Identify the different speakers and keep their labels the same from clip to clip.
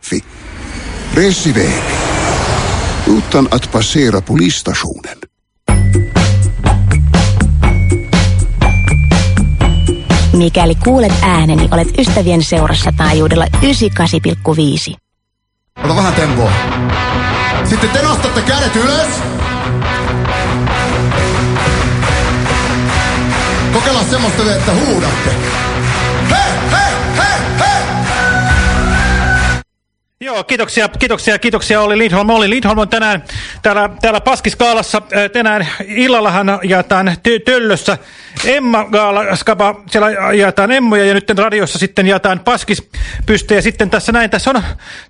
Speaker 1: Fi. Resiväg. Utan att passera polisstationen.
Speaker 2: Mikäli kuulet ääneni, olet ystävien seurassa taajuudella 98,5.
Speaker 3: Ota vähän tempoa. Sitten te nostatte kädet ylös. Kokeillaan semmoista, että huudatte.
Speaker 4: Joo, kiitoksia, kiitoksia, kiitoksia Olli Lindholm. Olli Lindholm on tänään täällä, täällä Paskiskaalassa. Ää, Tänään illallahan jaetaan tö töllössä Emma Gaala, skapa, siellä jaetaan emmoja ja nyt radiossa sitten jaetaan paskispystejä. Sitten tässä näin, tässä on,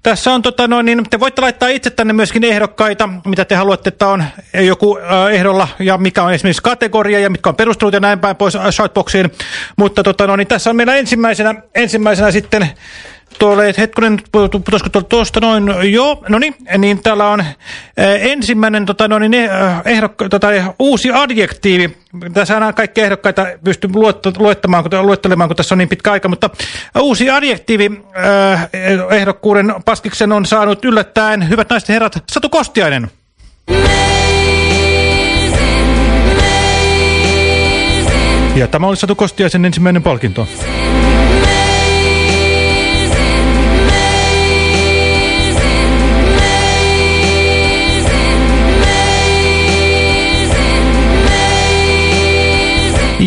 Speaker 4: tässä on tota noin, niin te voitte laittaa itse tänne myöskin ehdokkaita, mitä te haluatte, että on joku ehdolla ja mikä on esimerkiksi kategoria ja mitkä on perustelut ja näin päin pois äh, shoutboxiin. Mutta tota noin, niin tässä on meillä ensimmäisenä, ensimmäisenä sitten Tuolle, hetkonen, putoisiko tuolta tuosta noin, joo, no niin, niin täällä on äh, ensimmäinen tota, no niin, äh, ehdokka, tota, uusi adjektiivi. Tässä aina kaikki ehdokkaita pystyy luettamaan, kun, luettelemaan, kun tässä on niin pitkä aika, mutta uusi adjektiivi äh, ehdokkuuden paskiksen on saanut yllättäen, hyvät naiset herrat, Satu Kostiainen. Ja tämä oli Satu Kostiaisen ensimmäinen palkinto.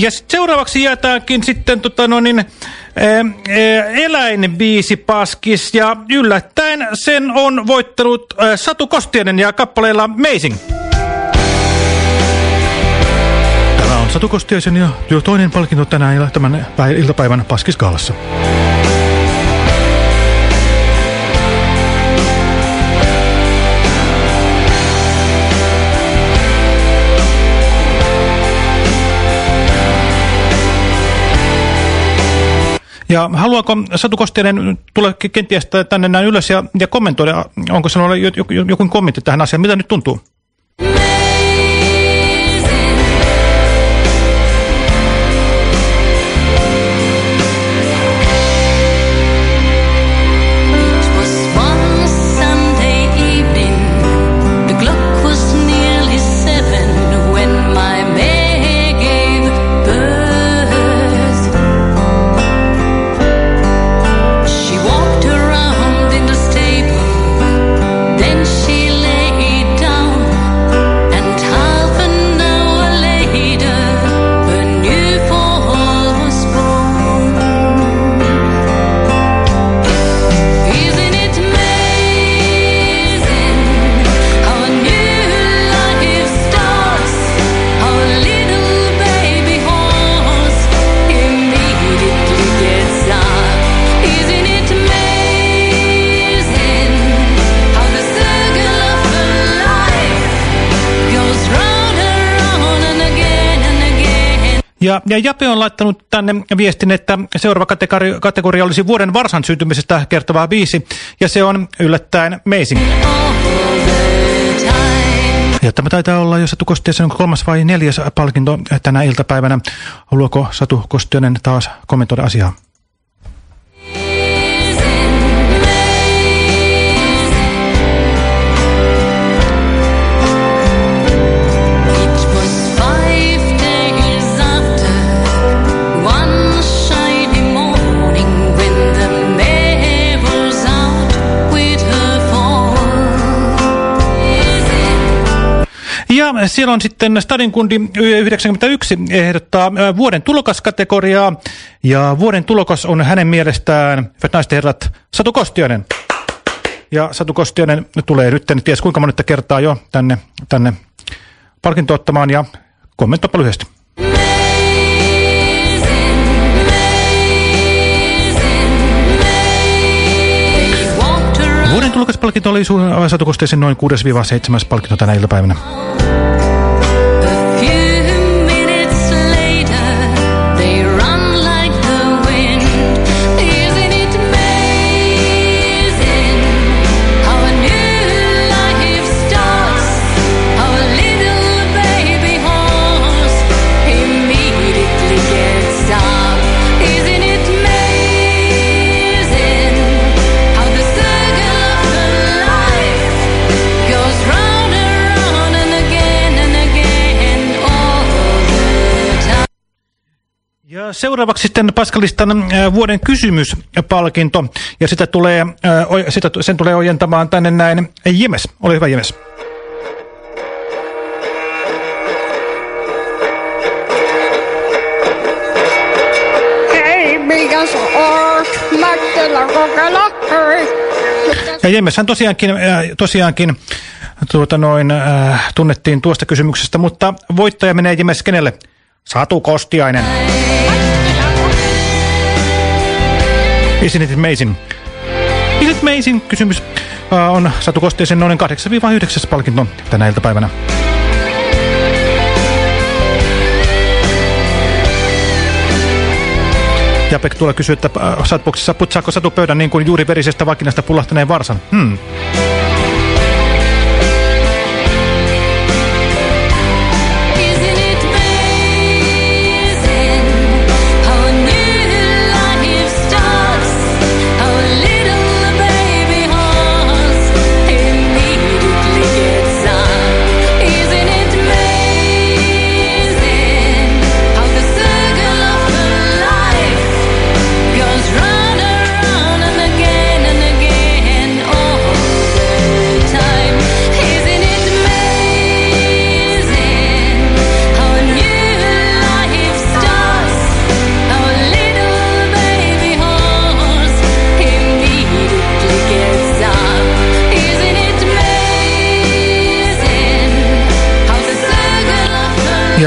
Speaker 4: Ja sit seuraavaksi jaetaankin sitten tota no niin, eläinbiisi paskis ja yllättäen sen on voittanut ää, Satu Kostiainen ja kappaleella Amazing. Tämä on Satu Kostiaisen ja jo toinen palkinto tänään tämän iltapäivän Paskiskaalassa. Ja haluaako Satu Kostiainen tulla kenties tänne näin ylös ja, ja kommentoida, onko sinulla joku kommentti tähän asiaan, mitä nyt tuntuu? Ja, ja Jape on laittanut tänne viestin, että seuraava kategoria, kategoria olisi vuoden varsan syntymisestä kertovaa biisi, ja se on yllättäen Amazing. Ja tämä taitaa olla jo Satu Kostiaisen kolmas vai neljäs palkinto tänä iltapäivänä. Haluaako Satu Kostiainen taas kommentoida asiaa? On sitten Stadin kundi 91 ehdottaa vuoden tulokaskategoriaa. Ja vuoden tulokas on hänen mielestään, hyvät naiset herrat, Satu Kostiainen. Ja Satu Kostiainen tulee nyt, en ties kuinka monetta kertaa jo tänne, tänne palkinto ottamaan ja kommentoipa lyhyesti. Vuoden tulokaspalkinto oli Satu Kostiaisen noin 6-7 palkinto tänä iltapäivänä. Seuraavaksi sitten Paskalistan äh, vuoden kysymyspalkinto, ja sitä tulee, äh, sitä, sen tulee ojentamaan tänne näin Jemes. Ole hyvä Jemes. Ja Jemeshän tosiaankin, äh, tosiaankin tuota noin, äh, tunnettiin tuosta kysymyksestä, mutta voittaja menee Jemes kenelle? Satu Kostiainen. Isn't it amazing? Is it amazing? Kysymys äh, on Satu Kostiaisen noin 8-9 palkinto tänä iltapäivänä. Japek tuolla kysyy, että äh, Satboxissa putsaako Satu pöydän niin kuin juuri verisestä vakinasta pullahtaneen varsan? Hmm.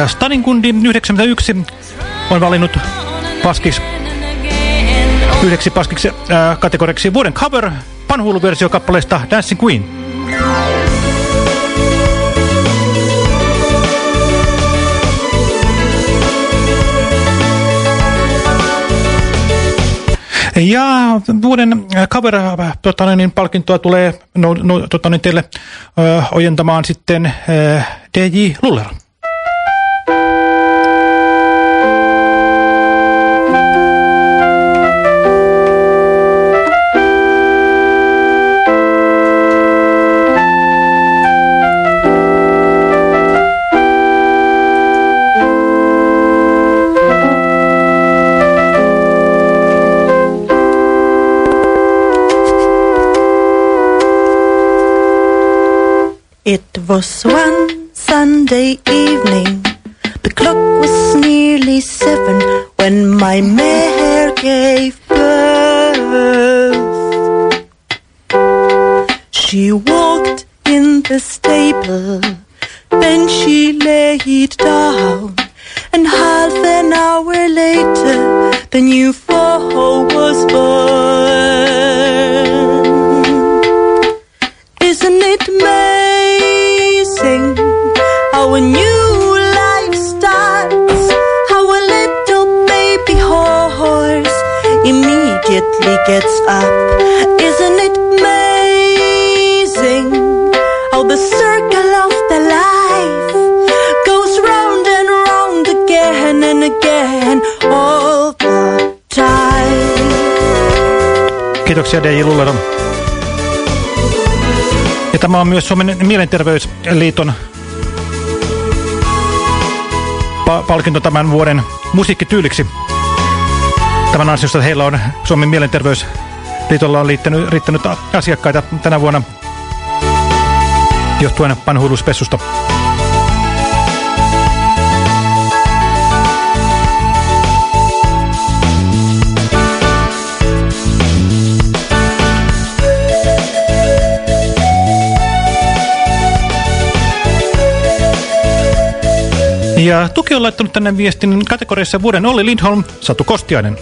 Speaker 4: Ja Staninkundi 91 on valinnut paskis yhdeksi paskiksi äh, kategoriaksi vuoden cover panhuuluversio kappaleesta Dancing Queen. Ja vuoden cover tota, niin, palkintoa tulee no, no, tota, niin, teille ö, ojentamaan sitten ö, DJ Luller.
Speaker 5: Was one Sunday evening.
Speaker 4: Myös Suomen Mielenterveysliiton pa palkinto tämän vuoden musiikkityyliksi. Tämän ansiosta heillä on Suomen Mielenterveysliitolla on liittänyt, riittänyt asiakkaita tänä vuonna johtuen panhuiluspessusta. Ja Tuki on laittanut tänne viestin kategoriassa vuoden Olli Lindholm, Satu Kostiainen.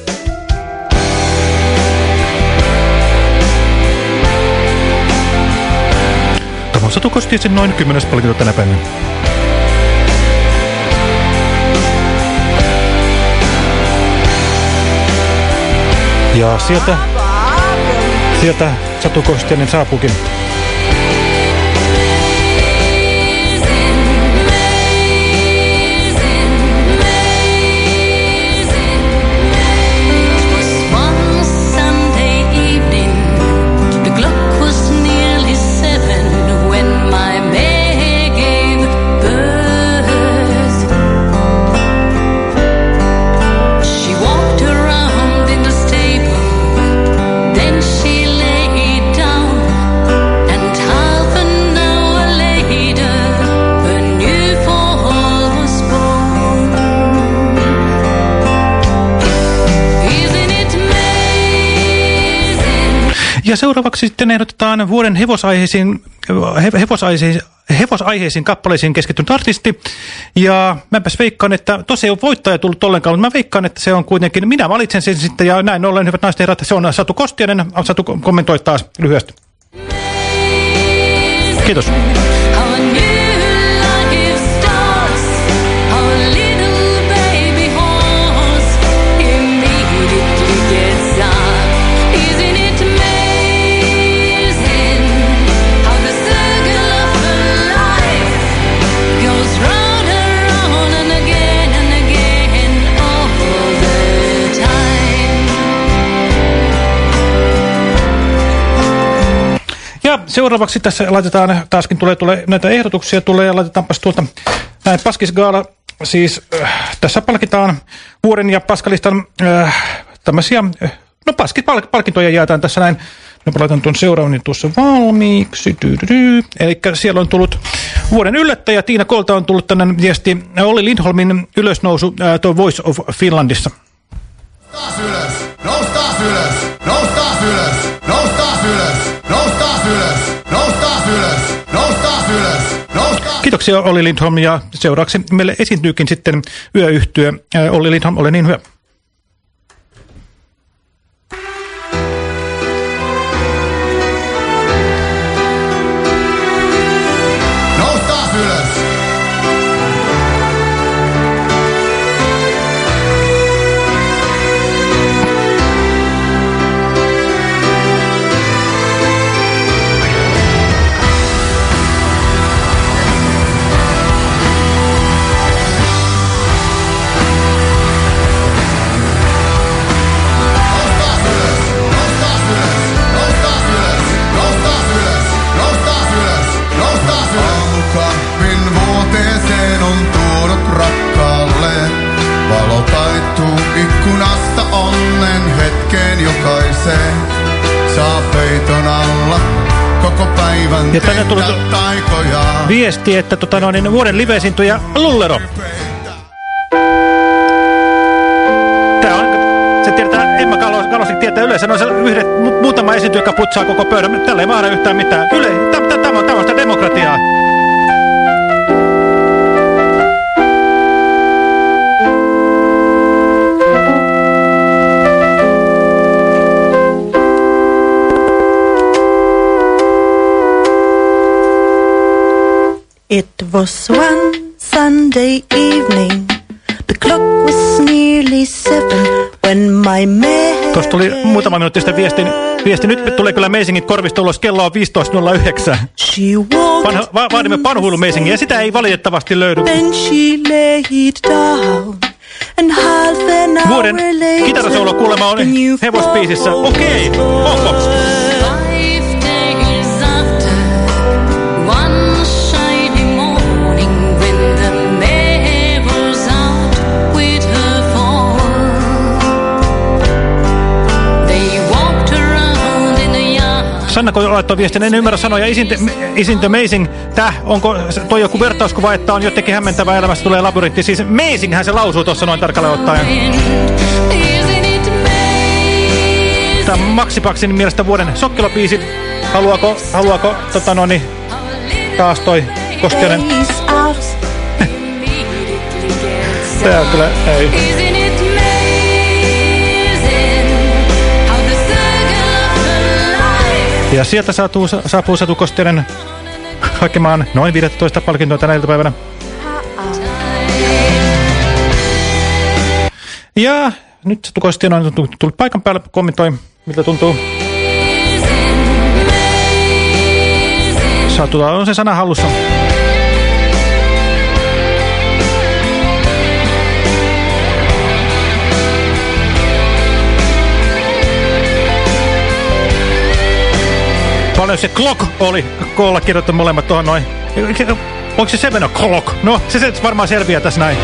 Speaker 4: Tämä on Satu Kostiaisen noin kymmenes palkinto tänä päivänä. Ja sieltä, sieltä Satu Kostiainen saapuukin. Seuraavaksi sitten ehdotetaan vuoden hevosaiheisiin, he, hevosaiheisiin, hevosaiheisiin kappaleisiin keskittynyt artisti. Ja mäpäs veikkaan, että tosi ei ole voittaja tullut ollenkaan, mutta mä veikkaan, että se on kuitenkin, minä valitsen sen sitten ja näin ollen, hyvät naiset herrat, se on Satu Kostianen. Satu kommentoi taas lyhyesti. Kiitos. Seuraavaksi tässä laitetaan, taaskin tulee, tulee näitä ehdotuksia tulee ja laitetaanpas tuolta näin Paskisgaala. Siis äh, tässä palkitaan vuoden ja Paskalistan äh, tämmöisiä, äh, no paskit pal palkintoja jaetaan tässä näin. Nyt laitan tuon seuraavan niin tuossa valmiiksi. Eli siellä on tullut vuoden yllättäjä. Tiina Kolta on tullut tänne viesti Olli Lindholmin ylösnousu äh, tuo Voice of Finlandissa.
Speaker 3: Taas ylös, taas ylös, taas ylös, taas ylös, taas ylös, taas ylös, taas ylös, taas
Speaker 4: Kiitoksia Olli Lindholm ja seuraavaksi meille esiintyykin sitten yöyhtyö. Äh, Olli Lindholm, ole niin hyvä. Ja tänne
Speaker 6: taikoja.
Speaker 4: Viesti, että tota, no, niin vuoden live-esiintyjä Lullero. Tää on, se tiedetään, Emma Kalos, Kalosik tietää yleensä, no se yhdet, mu muutama esiintyjä, joka putsaa koko pöydän. Tällä ei mahda yhtään mitään. Yle, tä- tä- tämä on tämmöistä demokratiaa.
Speaker 5: Was one Sunday evening. The clock was nearly seven when my man.
Speaker 4: Tuossa tuli muutama minuutti sitten viesti, viesti. Nyt tulee kyllä Meisingit korvista ulos. Kello on 15.09.
Speaker 5: She walked.
Speaker 4: Vanha, va vaadimme panhuilu Meisingiä ja sitä ei valitettavasti löydy. Vuoden
Speaker 5: later,
Speaker 4: kitarasolo kuulemma on hevospiisissä. Okei, onko? Sanna, kun laittoi viestin, en ymmärrä sanoja. Isn't, isn't amazing? Täh, onko toi joku vertauskuva, että on jotenkin hämmentävää elämästä tulee labyrintti? Siis amazinghän se lausuu tuossa noin tarkalleen ottaen. Tämä on Maxipaksin mielestä vuoden sokkelopiisi. Haluaako, haluaako tota no, niin, taas toi
Speaker 7: gets
Speaker 4: Tää kyllä ei. Ja sieltä saapuu, saapuu Satu Kostianen hakemaan noin 15 palkintoa tänä iltapäivänä. Ja nyt Satu Kostianen on tullut- paikan päälle, kommentoi, miltä tuntuu. Satulla on se sana hallussa. Paljon se clock oli koolla kirjoittu molemmat tuohon noin. Onko se seven o'clock? No, se, se varmaan selviää tässä näin.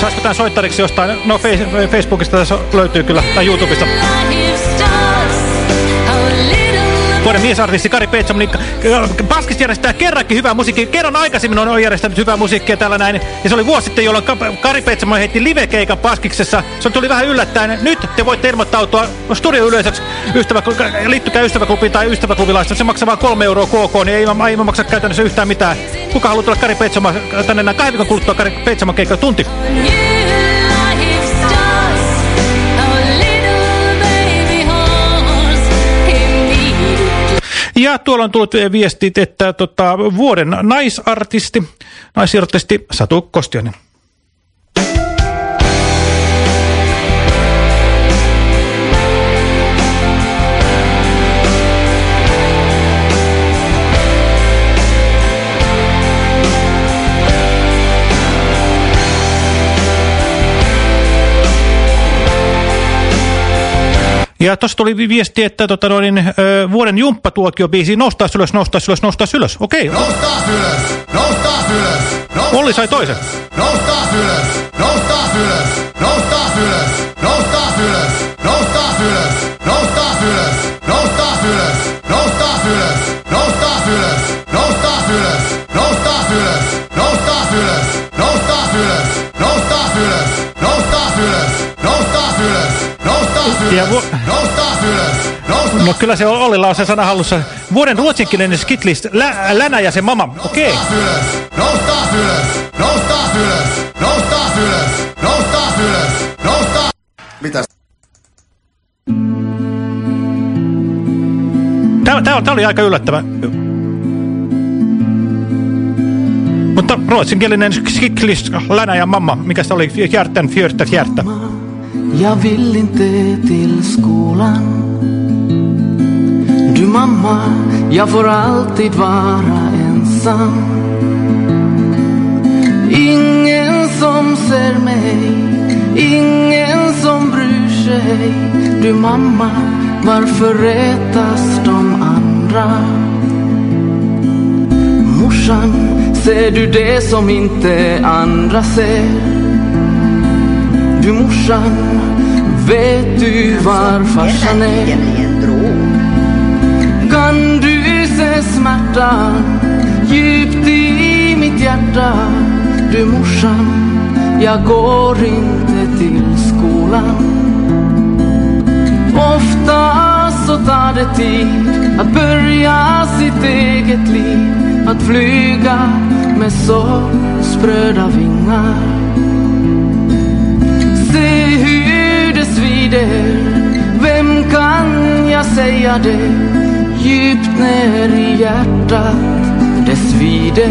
Speaker 4: Saisiko tämän soittariksi jostain? No face, Facebookista tässä löytyy kyllä, tai YouTubesta. Vuoden miesartisti Kari Peetsom, niin Paskis järjestää kerrankin hyvää musiikkia. Kerran aikaisemmin on järjestänyt hyvää musiikkia täällä näin. Ja se oli vuosi sitten, jolloin Ka- Kari Peetsom heitti livekeikan Paskiksessa. Se tuli vähän yllättäen. Nyt te voitte ilmoittautua studioyleisöksi. Ystävä, liittykää ystäväklubiin tai ystäväklubilaista. Se maksaa vain kolme euroa KK, niin ei, ei maksa käytännössä yhtään mitään. Kuka haluaa tulla Kari Peetsomaan tänne näin kahden viikon kuluttua Kari Peetsoman keikka tunti?
Speaker 7: New
Speaker 4: Ja tuolla on tullut viestit, että tota, vuoden naisartisti, naisartisti Satu Kostionen. Ja tuossa tuli vi- viesti, että tota, noin, ö, vuoden jumppatuokio-biisi Noustaa ylös, noustaa ylös, noustaa ylös. Okei,
Speaker 3: Noustaa ylös, noustaa ylös, noustaa
Speaker 4: Olli sai toisen.
Speaker 3: Noustaa ylös, noustaa ylös, noustaa ylös, noustaa ylös, noustaa ylös, noustaa ylös, noustaa ylös, noustaa ylös, noustaa ylös, noustaa ylös, noustaa ylös, noustaa ylös, noustaa ylös, noustaa ylös, noustaa ylös, noustaa ylös, noustaa
Speaker 4: Ja
Speaker 3: ylös,
Speaker 4: vu-
Speaker 3: noustaa ylös, noustaa
Speaker 4: No kyllä se Ollilla on se sana hallussa. Vuoden ruotsinkielinen skitlist, lä, Länä ja se mama. Okei.
Speaker 3: ylös, noustaa ylös, noustaa ylös, noustaa ylös, noustaa ylös, noustaa
Speaker 6: Mitä
Speaker 4: Tämä, tämä, tämä oli aika yllättävä. Mutta ruotsinkielinen skitlist, Länä ja mamma. Mikä se oli? Hjärtan, fjörtä, fjärtä.
Speaker 8: Jag vill inte till skolan Du mamma, jag får alltid vara ensam Ingen som ser mig Ingen som bryr sig Du mamma, varför retas de andra? Morsan, ser du det som inte andra ser? Du morsan, vet du var farsan är? Kan du se smärtan djupt i mitt hjärta? Du morsan, jag går inte till skolan. Ofta så tar det tid att börja sitt eget liv. Att flyga med så spröda vingar. Det Vem kan jag säga det Djupt ner i hjärtat Det svider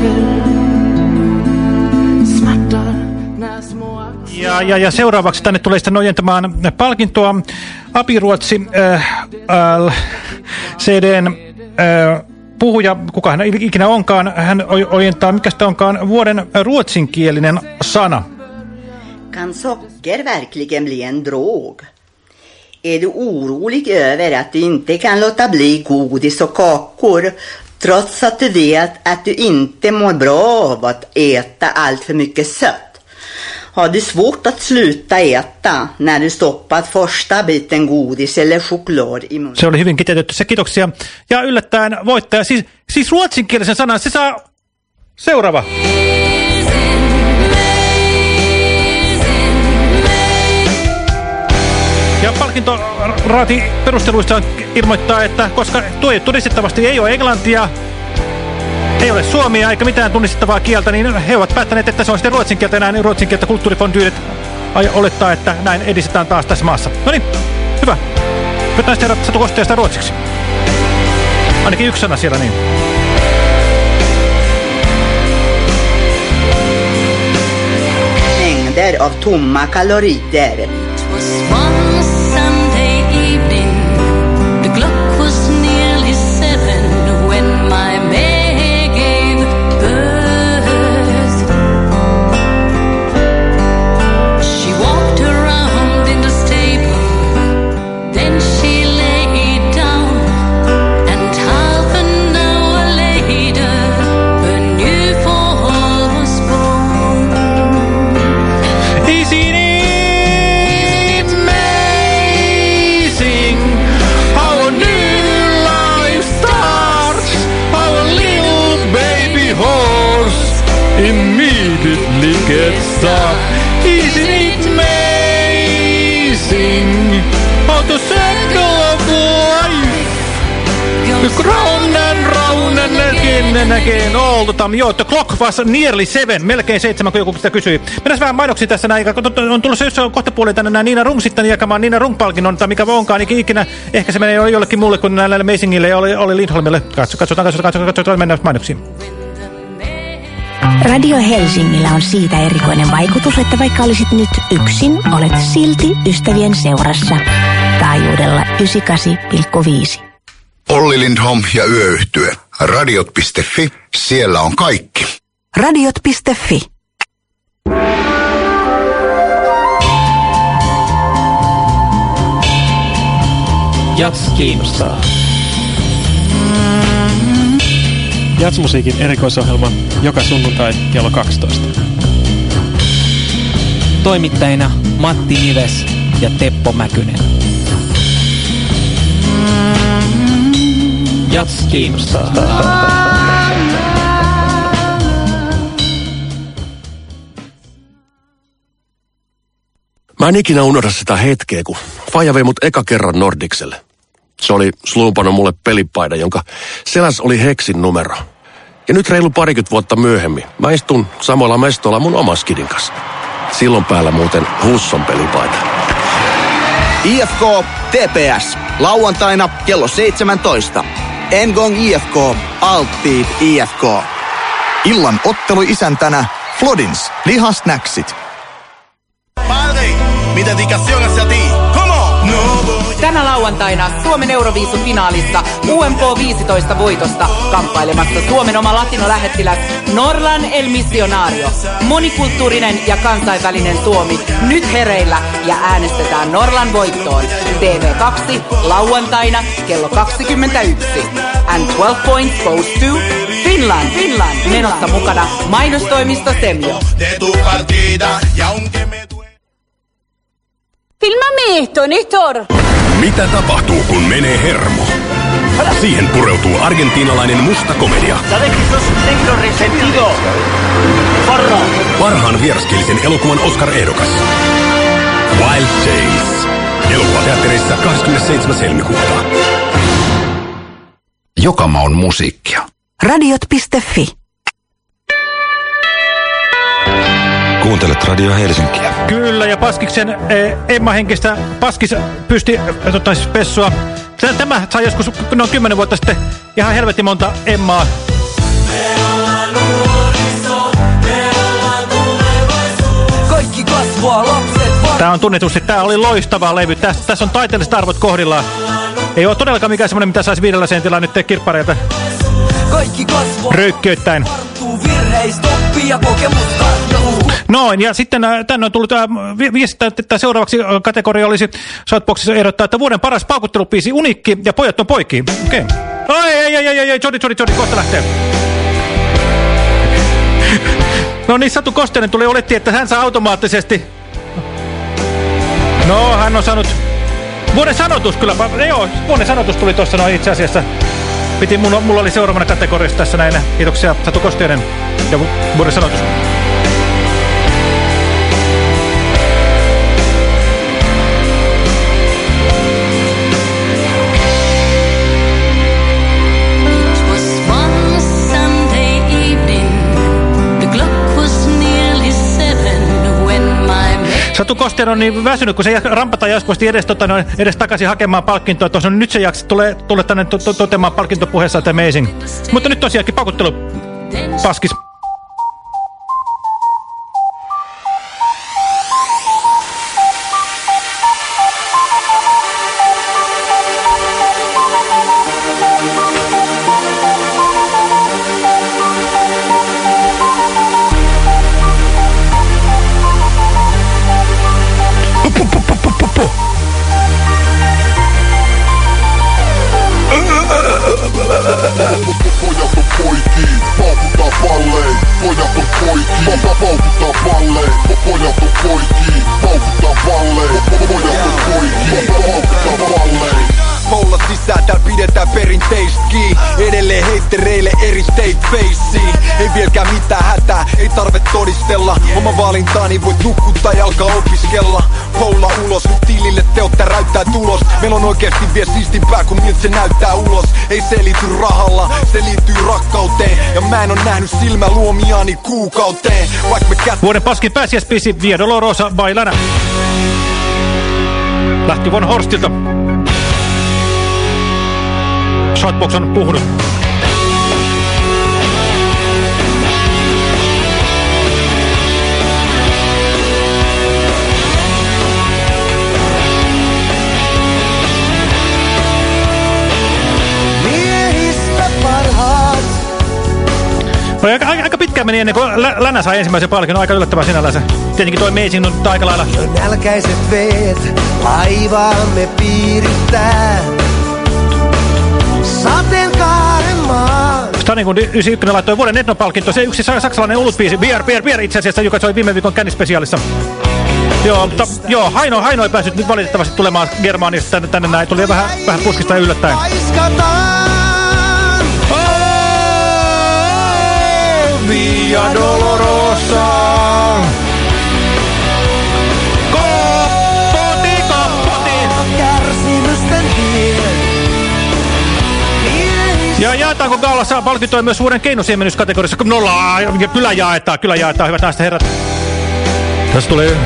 Speaker 8: Smärtar när små axlar
Speaker 4: Ja, ja, ja seuraavaksi tänne tulee sitten ojentamaan palkintoa Apiruotsi äh, äh, CDn äh, puhuja, kuka hän ikinä onkaan, hän oj- ojentaa, mikä sitä onkaan, vuoden ruotsinkielinen sana.
Speaker 9: Kan socker verkligen bli en drog? Är du orolig över att du inte kan låta bli godis och kakor trots att du vet att du inte mår bra av att äta allt för mycket sött? Har du svårt att sluta äta när du stoppat första biten godis eller choklad i munnen?
Speaker 4: Se oli hyvin kiteytetty, se kiitoksia. Ja yllättäen voittaja, siis, siis ruotsinkielisen sanan, se saa seuraava. Ja palkintoraati perusteluista ilmoittaa, että koska tuo todistettavasti ei ole englantia, ei ole suomia eikä mitään tunnistettavaa kieltä, niin he ovat päättäneet, että se on sitten ruotsin kieltä enää, niin ruotsin kieltä kulttuurifondyydet olettaa, että näin edistetään taas tässä maassa. No niin, hyvä. Nyt näistä herrat Satu Kosteesta ruotsiksi. Ainakin yksi sana siellä niin.
Speaker 9: Mängder av tomma kalorier.
Speaker 4: Sing of the circle of life. Round and round and again and again all the time. Joo, the clock was nearly seven, melkein seitsemän, kun joku sitä kysyi. Mennään vähän mainoksia tässä näin. On tulossa jossain kohta puolella tänne Niina Rung sitten jakamaan Niina Rung-palkinnon, tai mikä onkaan ikin- ikinä. Ehkä se menee jollekin muulle kuin näille Amazingille ja oli, oli Lindholmille. Katso, katsotaan, katsotaan, katsotaan, katsotaan, mennään mainoksiin.
Speaker 2: Radio Helsingillä on siitä erikoinen vaikutus, että vaikka olisit nyt yksin, olet silti ystävien seurassa. Taajuudella 98,5.
Speaker 1: Olli Lindholm ja Yöyhtye. Radiot.fi, siellä on kaikki.
Speaker 10: Radiot.fi.
Speaker 11: Jats kiinnostaa. Jatsmusiikin erikoisohjelma joka sunnuntai kello 12.
Speaker 12: Toimittajina Matti Nives ja Teppo Mäkynen.
Speaker 11: Jats kiinnostaa.
Speaker 13: Mä en ikinä unohda sitä hetkeä, kun Faija vei mut eka kerran Nordikselle. Se oli sluupannut mulle pelipaida, jonka seläs oli Heksin numero. Ja nyt reilu parikymmentä vuotta myöhemmin mä istun samalla mestolla mun oman skidin kanssa. Silloin päällä muuten Husson pelipaita.
Speaker 14: IFK TPS. Lauantaina kello 17. Engong IFK. Alttiid IFK. Illan ottelu isäntänä Flodins. Lihasnäksit.
Speaker 3: Padre, mi dedicación hacia ti.
Speaker 15: Tänä lauantaina Suomen Euroviisun finaalissa UMK 15 voitosta kamppailemassa Suomen oma latinolähettiläs Norlan El Missionario. Monikulttuurinen ja kansainvälinen Suomi nyt hereillä ja äänestetään Norlan voittoon. TV2 lauantaina kello 21. And 12 points goes to Finland. Finland. Menossa mukana mainostoimisto Semio.
Speaker 16: Filmame esto, Néstor.
Speaker 17: Mitä tapahtuu, kun menee hermo? Siihen pureutuu argentiinalainen musta komedia. Parhaan vieraskielisen elokuvan Oscar-ehdokas. Wild Tales. Elokuva teattereissa 27. helmikuuta.
Speaker 1: Joka maun musiikkia.
Speaker 10: Radiot.fi.
Speaker 18: Kuuntelet Radio Helsinkiä.
Speaker 4: Kyllä, ja Paskiksen eh, Emma Henkistä Paskis pysti eh, tota, siis Pessua. Tä- Tämä sai joskus noin kymmenen vuotta sitten ihan helvetin monta Emmaa.
Speaker 19: Kaikki kasvaa, lapset
Speaker 4: Tämä on tunnetusti, tämä oli loistava levy. Tässä, tässä on taiteelliset arvot kohdillaan. Ei ole todellakaan mikään semmoinen, mitä saisi viidellä sentillä nyt kirppareilta
Speaker 19: Kaikki kasvaa, virheistä, oppia kokemus.
Speaker 4: Noin, ja sitten äh, tänne on tullut äh, vi- viestittää, että seuraavaksi äh, kategoria olisi Shoutboxissa ehdottaa, että vuoden paras paukuttelupiisi Unikki ja pojat on poikia. Okei. Okay. Ai, ei, ei, ei, ei, ei, Jodi, Jodi, Jodi, kohta lähtee. No niin, Satu Kosteinen tuli, olettiin, että hän saa automaattisesti. No, hän on saanut vuoden sanotus kyllä. Joo, vuoden sanotus tuli tuossa noin itse asiassa. Piti, mulla, mulla oli seuraavana kategoriassa tässä näin. Kiitoksia Satu Kosteinen ja vu- vuoden sanotus. Kosteinen on niin väsynyt, kun se jat- rampata jatkuvasti edes, tota, noin, edes takaisin hakemaan palkintoa. Tuossa on nyt se jaksa tulee, tulee tänne to, to, toteamaan palkintopuheessa, että amazing. Mutta nyt tosiaankin pakuttelu paskis.
Speaker 3: Pojat on poikii, paukuttaa palleen. Pojat on poikii, pa paukuttaa palleen. Pojat on poikii, paukuttaa palleen. Pojat on poikii, pa paukuttaa palleen.
Speaker 14: Poulat sisään, täällä pidetään perinteistä kiinni. Edelleen heittereille eri state faceen. Ei vieläkään mitään hätää, ei tarve todistella. Oma valintaani voit nukkuttaa ja alkaa opiskella. Poula ulos, nyt tilille
Speaker 19: näyttää tulos Meillä on oikeasti vielä siistimpää kuin miltä se näyttää ulos Ei se liity rahalla, se liittyy rakkauteen Ja mä en oo nähnyt silmä luomiaani kuukauteen Vaikka me kät...
Speaker 4: Vuoden paskin pääsiäispisi Via Dolorosa Bailana. Lähti Von Horstilta. Shotbox on
Speaker 20: parhaat.
Speaker 4: No, aika, aika- pitkään meni ennen kuin Lä- Länä sai ensimmäisen palkinnon. Aika yllättävää sinällänsä. Tietenkin toi Meitsin on aika lailla.
Speaker 20: Nälkäiset veet laivaamme piirittää. Sateenkaaren maa.
Speaker 4: Stanikundi 91 laittoi vuoden etnopalkinto. Se yksi sa- saksalainen olutbiisi, Bier, Bier, Bier itse asiassa, joka soi viime viikon kännispesiaalissa. Joo, mutta joo, Haino, Haino ei päässyt nyt valitettavasti tulemaan Germaanista tänne, tänne näin. Tuli vähän, vähän puskista ja yllättäen. Via Dolorosa. Ja jaetaanko Gaalassa palkintoja myös vuoden keinosiemenyskategoriassa? Nolla, ja kyllä jaetaan, kyllä jaetaan, hyvät naiset ja herrat. Tässä tulee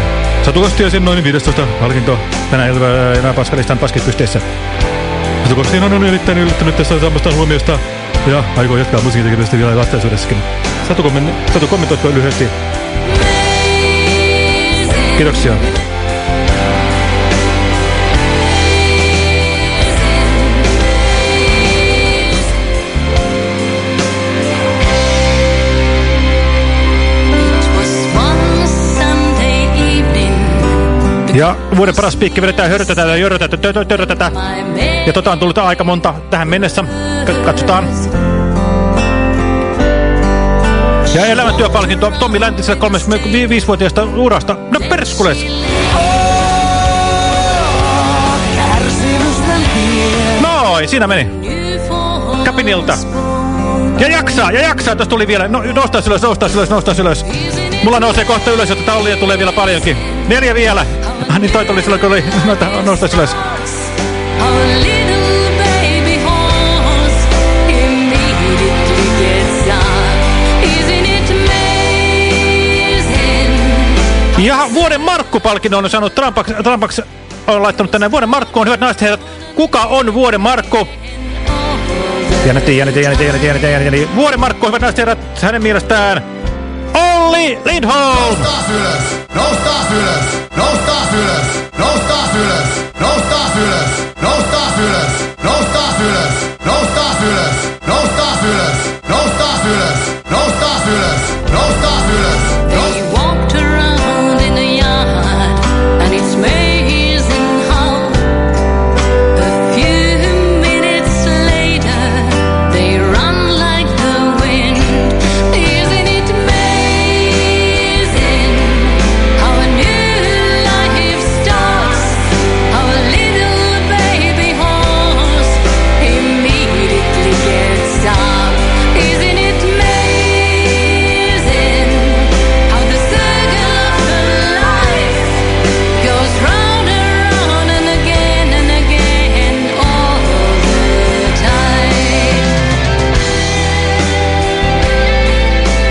Speaker 4: Satu Kostiaisen noin 15 palkinto tänä iltana Paskalistan paskipysteissä. Satu Kostiainen on erittäin yllättynyt tässä saamasta huomiosta ja aikoo jatkaa musiikin tekemistä vielä vastaisuudessakin. Satu kommentoitko lyhyesti? Kiitoksia. Ja vuoden paras piikki vedetään hörtötä ja jörötätä, törrötätä. Ja tota on tullut aika monta tähän mennessä. Katsotaan. Ja elämäntyöpalkinto Tommi Läntiselle 35-vuotiaasta urasta. No perskules! Noin, siinä meni. Kapinilta. Ja jaksaa, ja jaksaa. Tuossa tuli vielä. No, nostaa ylös, nostaa ylös, nostaa ylös. Mulla nousee kohta ylös, jotta tallia tulee vielä paljonkin. Neljä vielä. Ah, niin toi tuli silloin, kun oli noita nostaa ylös. Ja vuoden Markku-palkinnon on saanut Trumpax, Trumpax on laittanut tänne vuoden Markku on hyvät naiset herrat. Kuka on vuoden Markku? Jännitti, jännitti, jännitti, jännitti, jännitti, jännitti. Vuoden Markku, hyvät naiset herrat, hänen mielestään Olli Lindholm!
Speaker 3: Noustaa ylös! Noustaa ylös! Noustaa ylös! Noustaa ylös! Noustaa ylös! Noustaa ylös! Noustaa ylös! Noustaa ylös! Noustaa ylös! Noustaa ylös! Noustaa ylös! Noustaa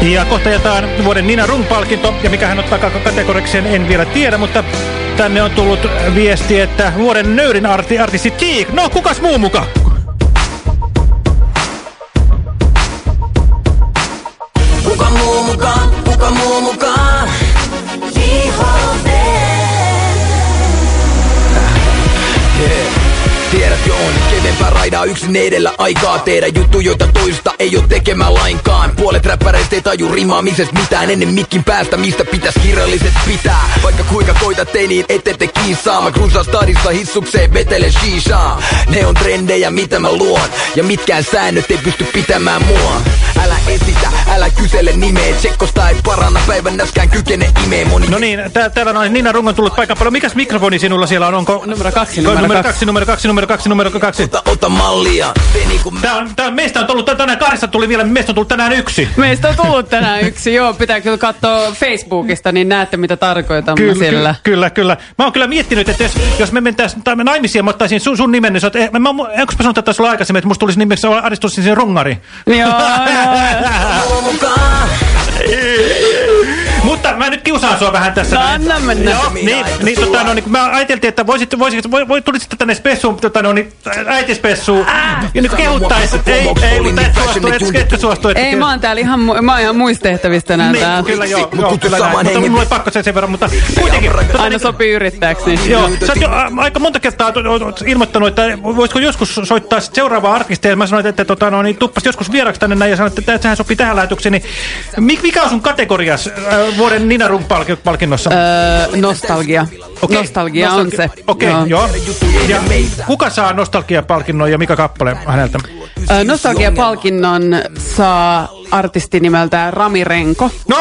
Speaker 4: Ja kohta jätään vuoden Nina Rung-palkinto, ja mikä hän ottaa ka- kategorikseen, en vielä tiedä, mutta tänne on tullut viesti, että vuoden nöyrin arti, artisti Tiik. No, kukas muu muka?
Speaker 19: On kevempää raidaa. Yksin edellä aikaa tehdä juttu, joita toista ei oo tekemään lainkaan. Puolet räppäreistä ei taju rimaamisesta mitään. Ennen mikin päästä, mistä pitäis kirjalliset pitää. Vaikka kuinka koitat ei niin ette te kiinsaa Mä cruisaan stadissa hissukseen vetelen shishaa Ne on trendejä mitä mä luon. Ja mitkään säännöt ei pysty pitämään mua. Älä esitä Älä kysele nimeä, tsekkosta ei paranna Päivän näskään kykene imee. Moni
Speaker 4: No niin, tää, täällä on Nina Rungon tullut paikan paljon. Mikäs mikrofoni sinulla siellä on? Onko...
Speaker 21: Numero kaksi,
Speaker 4: numero,
Speaker 21: numero
Speaker 4: kaksi. numero kaksi, numero kaksi, numero kaksi.
Speaker 19: Ota, ota mallia
Speaker 4: Tää on, tää meistä on tullut tänään kahdesta tuli vielä, meistä on tullut tänään yksi.
Speaker 21: Meistä on tullut tänään yksi, joo. Pitää kyllä katsoa Facebookista, niin näette mitä tarkoitamme
Speaker 4: Kyllä,
Speaker 21: sillä.
Speaker 4: ky kyllä, kyllä. Mä oon kyllä miettinyt, että jos, jos me mentäisiin tai me naimisiin mä ottaisin sun, sun nimen, niin sä oot, eh, mä, mä, onko mä sanonut että sulla aikaisemmin, että musta tulisi nimeksi Aristussin sen rungari?
Speaker 21: Joo, joo.
Speaker 4: Mutta mä nyt kiusaan sua vähän tässä.
Speaker 21: No, anna mennä.
Speaker 4: Joo, niin, niin tota, no, niin, mä ajateltiin, että voisit, voisit, voi, voi, tulisit tänne spessuun, tota, no, niin, äitispessuun. Ja nyt kehuttais, ei, ei, mutta et suostu, et, et suostu. Et,
Speaker 21: Ei, mä oon täällä ihan, mu- mä oon ihan muissa tehtävissä tänään
Speaker 4: Niin,
Speaker 21: täällä.
Speaker 4: kyllä joo, joo kyllä näin. Mutta mulla oli pakko sen sen verran, mutta kuitenkin. Tota,
Speaker 21: Aina sopii yrittäjäksi. Niin.
Speaker 4: Joo, sä oot jo aika monta kertaa ilmoittanut, että voisiko joskus soittaa seuraavaa artistia. Mä sanoin, että, tota, no, niin, tuppas joskus vieraksi tänne näin ja sanoin, että sehän sopii tähän lähetykseen. Niin, mi- mikä on sun kategorias äh, vuoden Ninarun palkinnossa?
Speaker 21: Öö, nostalgia.
Speaker 4: Okei,
Speaker 21: Nostalgia on se.
Speaker 4: Okei,
Speaker 21: Joo.
Speaker 4: joo. Ja kuka saa nostalgiapalkinnon ja mikä kappale häneltä?
Speaker 21: Öö, Nostalgia-palkinnon saa artisti nimeltään Rami Renko.
Speaker 4: No!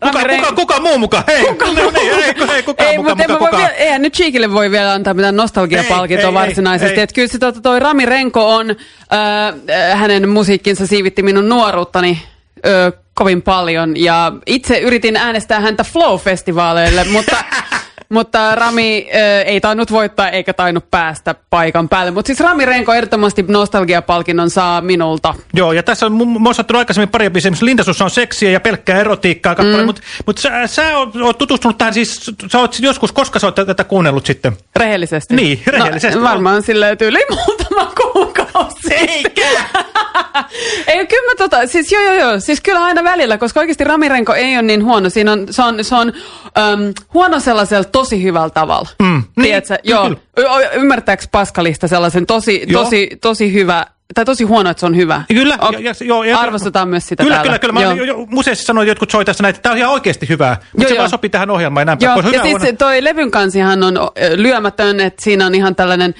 Speaker 4: Kuka, kuka, kuka muu mukaan? Hei, kuka no, niin, ei, ei, kuka
Speaker 21: ei,
Speaker 4: muka, muka, kuka?
Speaker 21: vielä, eihän nyt Cheekille voi vielä antaa mitään nostalgiapalkintoa varsinaisesti.
Speaker 4: ei, ei.
Speaker 21: Että kyllä se tota, toi Rami Renko on, äh, hänen musiikkinsa siivitti minun nuoruuttani äh, kovin paljon. Ja itse yritin äänestää häntä Flow-festivaaleille, mutta... Mutta Rami äh, ei tainnut voittaa eikä tainnut päästä paikan päälle. Mutta siis Rami Renko ehdottomasti nostalgiapalkinnon saa minulta.
Speaker 4: Joo, ja tässä on mu- mä oon sattunut aikaisemmin pari biisiä, missä Lindasussa on seksiä ja pelkkää erotiikkaa kappale, mm. mutta mut sä, sä oot, tutustunut tähän siis, sä oot joskus, koska sä oot tätä kuunnellut sitten?
Speaker 21: Rehellisesti.
Speaker 4: Niin, rehellisesti.
Speaker 21: No, varmaan silleen tyyli muutama kuukausi. Eikä! ei, kyllä mä tota, siis joo joo joo, siis kyllä aina välillä, koska oikeasti Ramirenko ei ole niin huono. Siinä on, se on, se on äm, huono sellaisella tosi hyvällä tavalla.
Speaker 4: Mm.
Speaker 21: Tiedätkö? Joo. Y- ymmärtääkö Paskalista sellaisen tosi,
Speaker 4: Joo.
Speaker 21: tosi, tosi hyvä, tai tosi huono, että se on hyvä?
Speaker 4: Kyllä,
Speaker 21: Ok.
Speaker 4: ja, ja, joo, ja,
Speaker 21: Arvostetaan myös sitä
Speaker 4: Kyllä,
Speaker 21: täällä.
Speaker 4: kyllä, kyllä. Mä
Speaker 21: Joo.
Speaker 4: jo, jo, museessa sanoin, että jotkut soi tässä näitä, että tämä on ihan oikeasti hyvää, mutta
Speaker 21: Joo,
Speaker 4: se
Speaker 21: joo.
Speaker 4: vaan sopii tähän ohjelmaan ja näin
Speaker 21: Joo,
Speaker 4: päin
Speaker 21: ja siis
Speaker 4: huono.
Speaker 21: toi levyn kansihan on lyömätön, että siinä on ihan tällainen,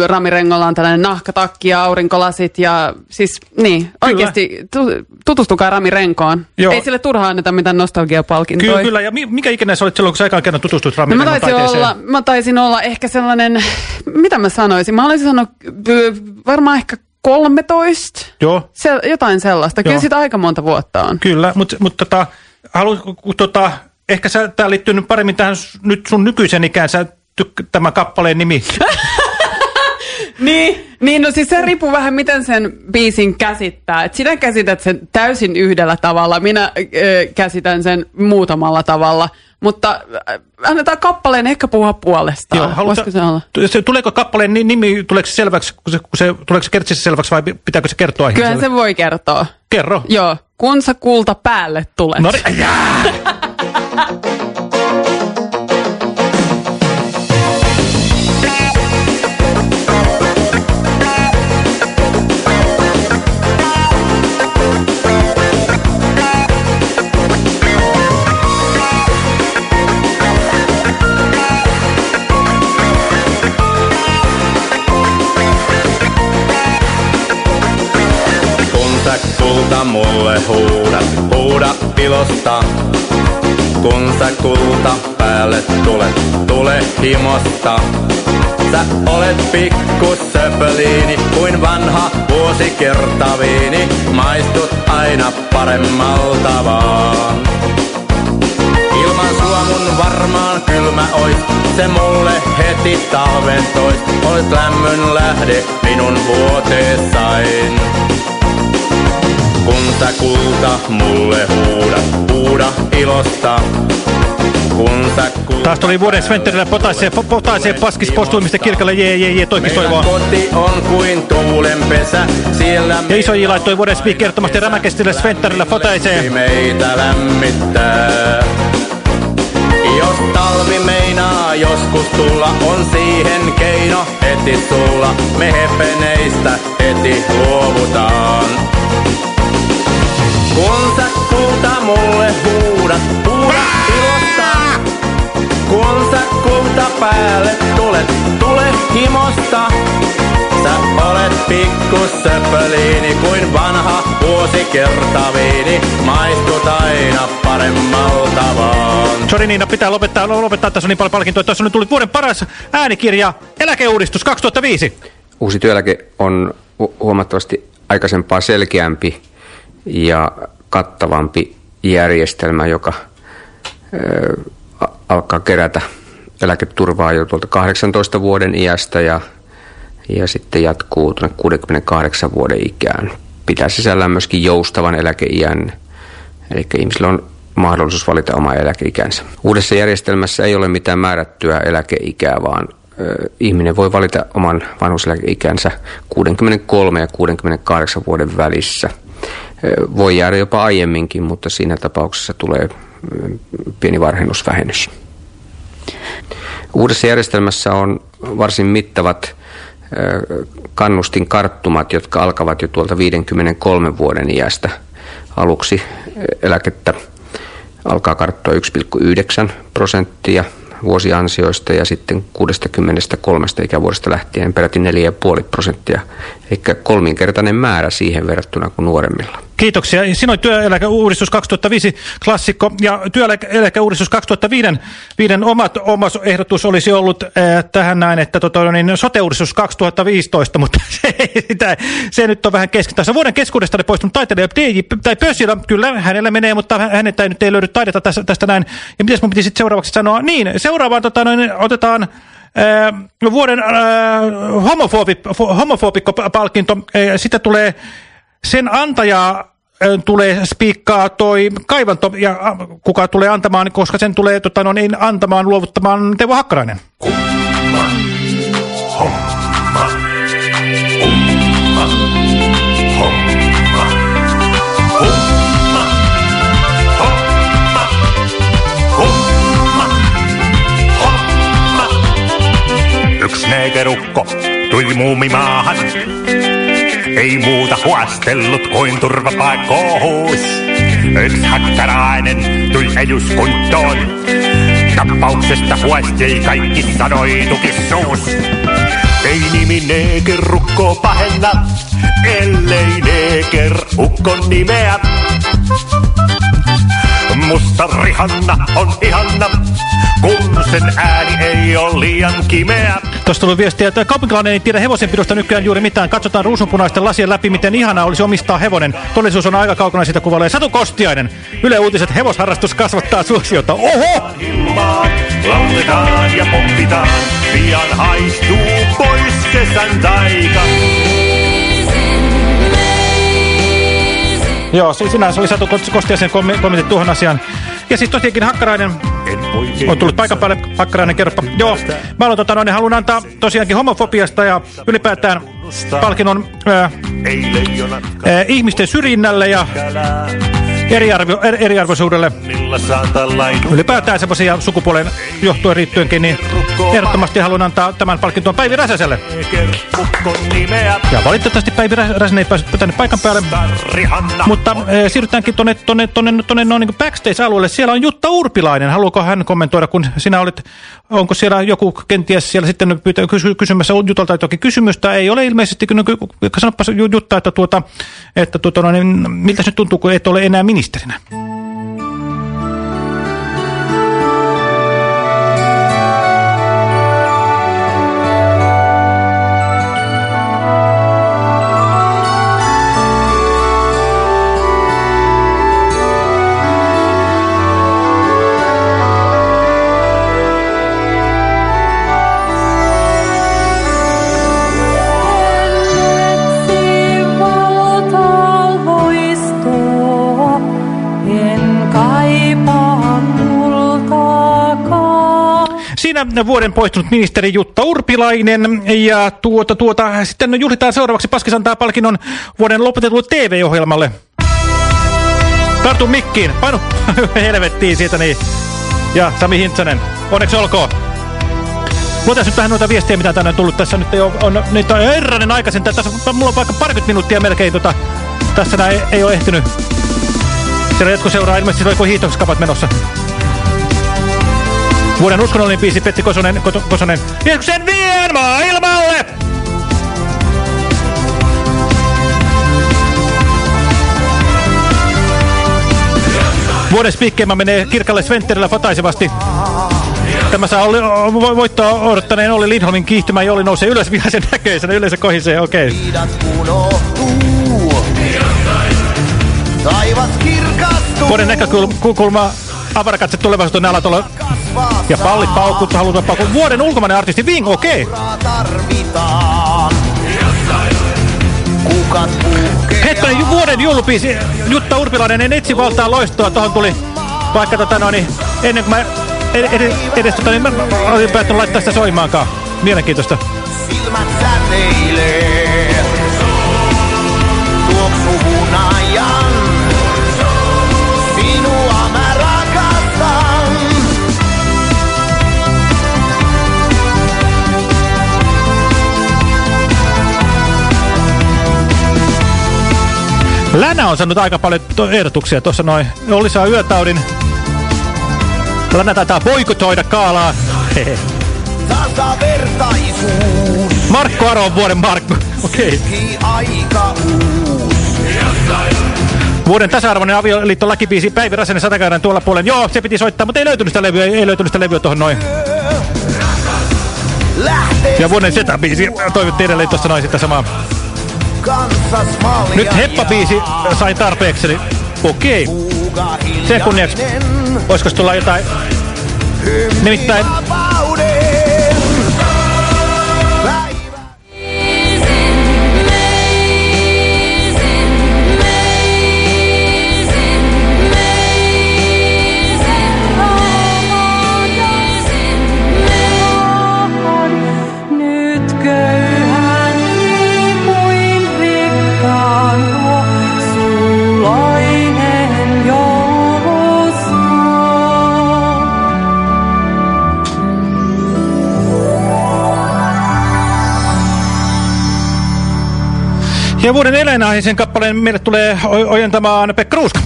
Speaker 21: ö, Rami Rengolla on tällainen nahkatakki ja aurinkolasit ja siis niin, oikeasti tu, tutustukaa Rami Renkoon.
Speaker 4: Joo.
Speaker 21: Ei sille turhaan anneta mitään nostalgiapalkintoja.
Speaker 4: Kyllä, kyllä. Ja mi, mikä ikinä sä olit silloin, kun sä ekan kerran tutustuit
Speaker 21: No
Speaker 4: Ramin
Speaker 21: mä, taisin olla, mä taisin olla ehkä sellainen, mitä mä sanoisin, mä olisin sanonut varmaan ehkä 13,
Speaker 4: Joo,
Speaker 21: se, jotain sellaista. Kyllä sitä aika monta vuotta on.
Speaker 4: kyllä, mutta mut, tota, haluan, tota, ehkä tää liittyy nyt paremmin tähän nyt sun nykyisen ikään, sä tykk, tämä kappaleen nimi.
Speaker 21: Niin, niin no siis se riippuu vähän, miten sen biisin käsittää. Et sinä käsität sen täysin yhdellä tavalla, minä äh, käsitän sen muutamalla tavalla. Mutta äh, annetaan kappaleen ehkä puhua puolestaan.
Speaker 4: Joo,
Speaker 21: Voisiko se olla?
Speaker 4: Tuleeko kappaleen ni- nimi, tuleeko se selväksi, kun se, kun se, tuleeko se kertsissä selväksi vai pitääkö se kertoa ihmiselle?
Speaker 21: se voi kertoa.
Speaker 4: Kerro.
Speaker 21: Joo, kun sä kulta päälle tulet.
Speaker 4: No niin,
Speaker 22: huuda ilosta. Kun sä kulta päälle tulet, tule himosta. Sä olet pikku söpöliini kuin vanha vuosikertaviini. Maistut aina paremmalta vaan. Ilman sua mun varmaan kylmä ois, se mulle heti talven tois. Olet lämmön lähde minun vuoteessain. Kun sä kulta mulle huuda, huuda ilosta. Kun sä kulta...
Speaker 4: Taas tuli vuoden Sventerillä potaisee, po- potaisee paskis postuimista kirkalle, jee, jee, jee, toikki
Speaker 22: Meidän
Speaker 4: toivoa.
Speaker 22: koti on kuin tuulenpesä, siellä
Speaker 4: Ja iso J laittoi vuoden Speak kertomasti rämäkestille Sventerillä potaisee.
Speaker 22: meitä lämmittää. Jos talvi meinaa joskus tulla, on siihen keino heti sulla. Me hepeneistä heti luovutaan. Kun sä kulta mulle huudat, huuda ilosta. Kun sä kulta päälle tulet, tule himosta. Sä olet pikkuseppeliini kuin vanha vuosikertaviini. Maistut aina paremmalta vaan.
Speaker 4: Sori Niina, pitää lopettaa, lopettaa. Tässä on niin paljon palkintoja. Tuossa on nyt tullut vuoden paras äänikirja, eläkeuudistus 2005.
Speaker 23: Uusi työeläke on hu- huomattavasti aikaisempaa selkeämpi ja kattavampi järjestelmä, joka ö, alkaa kerätä eläketurvaa jo tuolta 18 vuoden iästä ja, ja sitten jatkuu tuonne 68 vuoden ikään. Pitää sisällään myöskin joustavan eläkeiän, eli ihmisillä on mahdollisuus valita oma eläkeikänsä. Uudessa järjestelmässä ei ole mitään määrättyä eläkeikää, vaan ihminen voi valita oman vanhuuseläkeikänsä 63 ja 68 vuoden välissä. Voi jäädä jopa aiemminkin, mutta siinä tapauksessa tulee pieni varhennusvähennys. Uudessa järjestelmässä on varsin mittavat kannustinkarttumat, jotka alkavat jo tuolta 53 vuoden iästä. Aluksi eläkettä alkaa karttua 1,9 prosenttia vuosiansioista ja sitten 63 ikävuodesta lähtien peräti 4,5 prosenttia. Eli kolminkertainen määrä siihen verrattuna kuin nuoremmilla.
Speaker 4: Kiitoksia. Siinä oli työeläkeuudistus 2005 klassikko ja työeläkeuudistus 2005 viiden omat, oma ehdotus olisi ollut äh, tähän näin, että tota, niin, sote-uudistus 2015, mutta se, sitä, se nyt on vähän kesken. Tässä vuoden keskuudesta oli poistunut taiteilija DJ, tai Pössilä, kyllä hänellä menee, mutta hänet ei nyt ei löydy taidetta tästä, tästä näin. Ja miten mun piti sitten seuraavaksi sanoa? Niin, seuraavaan tota, noin, otetaan äh, vuoden äh, homofobi, homofobikkopalkinto. Äh, sitten tulee sen antajaa tulee spiikkaa toi kaivanto, ja kuka tulee antamaan, koska sen tulee tota, no niin, antamaan, luovuttamaan Teuvo Hakkarainen.
Speaker 17: Yksi neekerukko tuli muumimaahan. Ei muuta huostellut kuin turvapaikkohuus. Yksi hakkarainen tuli eduskuntoon. Tappauksesta huostei kaikki sanoi tukisuus. Ei nimi neekerukko pahenna, ellei neeker ukkon nimeä. Musta rihanna on ihanna, kun sen ääni ei ole liian kimeä.
Speaker 4: Tuosta tuli viestiä, että kaupunkilainen ei tiedä hevosenpidosta nykyään juuri mitään. Katsotaan ruusunpunaisten lasien läpi, miten ihanaa olisi omistaa hevonen. Todellisuus on aika kaukana siitä kuvailee. Satu Kostiainen. Yle Uutiset, hevosharrastus kasvattaa suosiota. Oho!
Speaker 17: Lauletaan ja pompitaan, pian haistuu pois kesän taika.
Speaker 4: Joo, si- sinänsä oli Satu Kost- Kostiaisen kommi- kommentti tuohon asiaan. Ja siis tosiaankin Hakkarainen on tullut paikan päälle. Hakkarainen, kerropa. Joo, mä aloin, tota, noin, haluan antaa tosiaankin homofobiasta ja ylipäätään palkinnon ää, ää, ihmisten syrjinnälle ja eriarvo, er, eriarvoisuudelle. Ylipäätään semmoisia sukupuolen johtuen riittyenkin, niin ehdottomasti haluan antaa tämän palkinton Päivi Räsäselle. Ja valitettavasti Päivi Rä- Räsänen ei päässyt tänne paikan päälle. Mutta eh, siirrytäänkin tuonne, tuonne, tuonne, tuonne no, niin backstage-alueelle. Siellä on Jutta Urpilainen. Haluaako hän kommentoida, kun sinä olit, onko siellä joku kenties siellä sitten pyytä, kysy, kysymässä Jutalta jotakin kysymystä? Ei ole ilmeisesti, kyllä sanopas Jutta, että, tuota, että tuota, no, niin, miltä se tuntuu, kun et ole enää ministerinä? Vuoden poistunut ministeri Jutta Urpilainen ja tuota, tuota, sitten juhlitaan seuraavaksi Paskis antaa palkinnon vuoden lopetetulle TV-ohjelmalle. Tartu mikkiin, painu helvettiin siitä niin. Ja Sami Hintsanen, onneksi olkoon. Luotais nyt vähän noita viestiä, mitä tänne on tullut. Tässä nyt ei ole, on, nyt on herranen aikaisin. Tässä mulla on vaikka parikymmentä minuuttia melkein. Tota, tässä näin ei, ei ole ehtinyt. Siellä jotkut seuraa ilmeisesti joku hiihtoskapat menossa. Vuoden uskonnollinen biisi Petti Kosonen, Koto, Kosonen. Jeesuksen vien maailmalle! Vuoden spiikkeimmä menee kirkalle Sventterillä fataisevasti. Tämä saa Olli, voittoa odottaneen oli Lindholmin kiihtymä, oli nousee ylös vihaisen näköisenä, yleensä kohisee, okei. Okay. Vuoden näkökulma avarakatse tulevaisuuden alatolla ja pallit paukut, halutaan paukut. Vuoden ulkomainen artisti Ving, okei. Okay. Hetkinen, vuoden joulupiisi, Jutta Urpilainen, en etsi valtaa loistoa, tohon tuli, vaikka tota no, niin, ennen kuin mä ed ed edes tota, niin mä olin päättänyt laittaa sitä soimaankaan. Mielenkiintoista.
Speaker 3: Silmät säteilee.
Speaker 4: Länä on saanut aika paljon to ehdotuksia tuossa noin. Olli saa yötaudin. Länä taitaa boikotoida kaalaa. Hehe. Markku Aro on vuoden Markku. Okei.
Speaker 3: Uus.
Speaker 4: Vuoden tasa-arvoinen avioliitto lakibiisi Päivi Räsänen Satakäärän tuolla puolen. Joo, se piti soittaa, mutta ei löytynyt sitä levyä, ei löytynyt sitä levyä tuohon noin. Ja vuoden Zeta-biisi toivottiin edelleen tuossa noin sitä samaa. Nyt Heppa-biisi sain tarpeeksi, niin okei. Sen kunniaksi, olisiko tulla jotain? Nimittäin Ja vuoden eläinaiheisen kappaleen meille tulee ojentamaan Pekka Ruuska.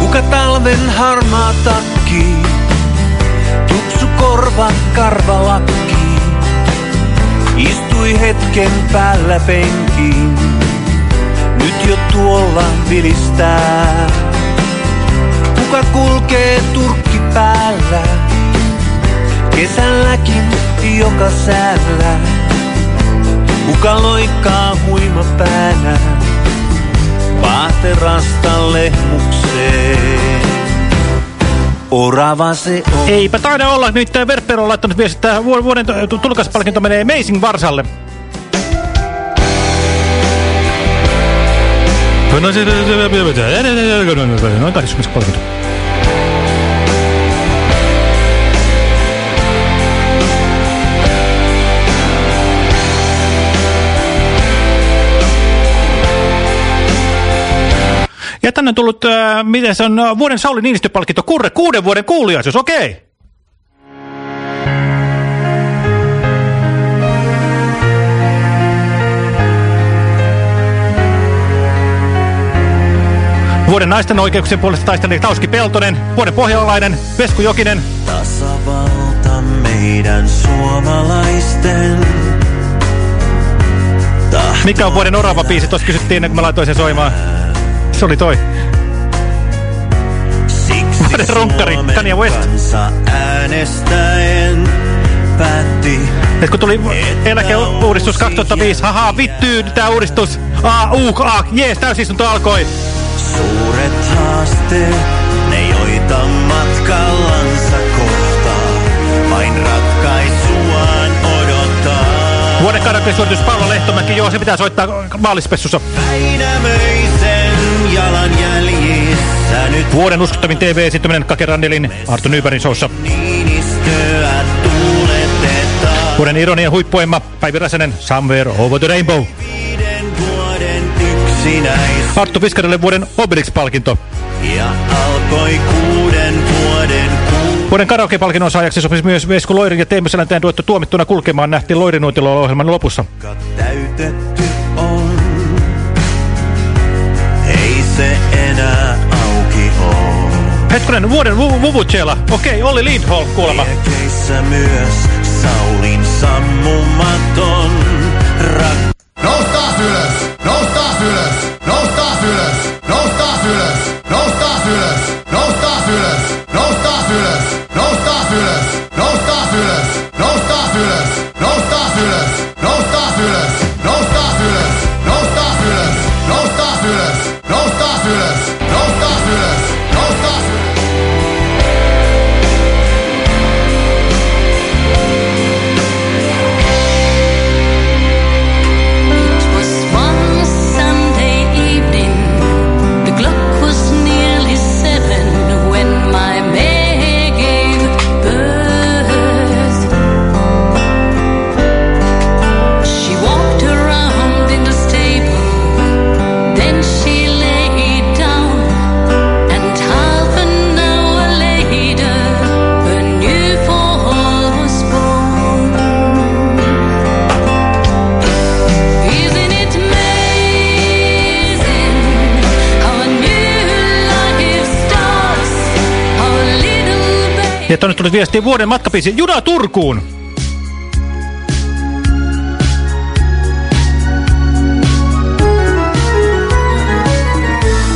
Speaker 24: Kuka talven harmaa takki, tupsu korva karvalakki, istui hetken päällä penkiin, nyt jo tuolla vilistää. Kuka kulkee turkki päällä, kesälläkin joka säällä, kuka loikkaa huima päänä vaaterasta lehmukseen. Orava se on.
Speaker 4: Eipä taida olla, nyt Verppero on laittanut viesti, että vu- vuoden tu- tulkaspalkinto menee Amazing Varsalle. Noin 80 palkinto. Ja tänne on tullut, äh, miten se on, äh, vuoden Sauli Niinistö-palkinto, Kurre, kuuden vuoden kuuliaisuus, okei. Okay. Vuoden naisten oikeuksien puolesta taisteli Tauski Peltonen, vuoden pohjalainen Vesku Jokinen,
Speaker 24: Tasavalta meidän suomalaisten.
Speaker 4: mikä on vuoden orava biisi, tuossa kysyttiin kuin mä laitoin sen soimaan. Se oli toi. Vuoden runkkari, Kanye West.
Speaker 24: Äänestäen päätti.
Speaker 4: Et kun tuli eläkeuudistus 2005, haha vittyy tää uudistus. A, U, A, jees, täysistunto alkoi.
Speaker 24: Suuret haasteet, ne joita matkallansa kohtaa, vain ratkaisuaan odottaa.
Speaker 4: Vuoden karaoke-suoritus Paula Lehtomäki, joo se pitää soittaa maalispessussa.
Speaker 24: Väinämöisen jalanjäljissä nyt
Speaker 4: Vuoden uskottavin TV-esittyminen Kake Randelin Arto Nybergin showssa. Vuoden ironian huippuemma Päivi Räsänen Somewhere Over the Rainbow. Arttu Piskarille vuoden Obelix-palkinto.
Speaker 24: ja alkoi kuuden vuoden.
Speaker 4: Vuoden karaoke-palkinnon saajaksi sopisi myös Vesku Loirin ja Teemu Selänteen duetto tuomittuna kulkemaan nähtiin Loirinuotilo-ohjelman lopussa.
Speaker 24: täytetty enää auki oo.
Speaker 4: Hetkinen, vuoden vuvutsela. Okei, okay, oli Lindholm kuulemma.
Speaker 24: Liekeissä myös Saulin sammumaton rak... Nous taas ylös! Nous taas ylös!
Speaker 3: Noustaas ylös! Noustaas ylös! Noustaas ylös! Noustaas
Speaker 4: ylös!
Speaker 3: Noustaas ylös! Noustaas ylös! Noustaas ylös! Noustaas ylös! Noustaas ylös! Noustaas ylös! fabulous.
Speaker 4: Tuonne tuli viesti vuoden matkapiisi Juna Turkuun.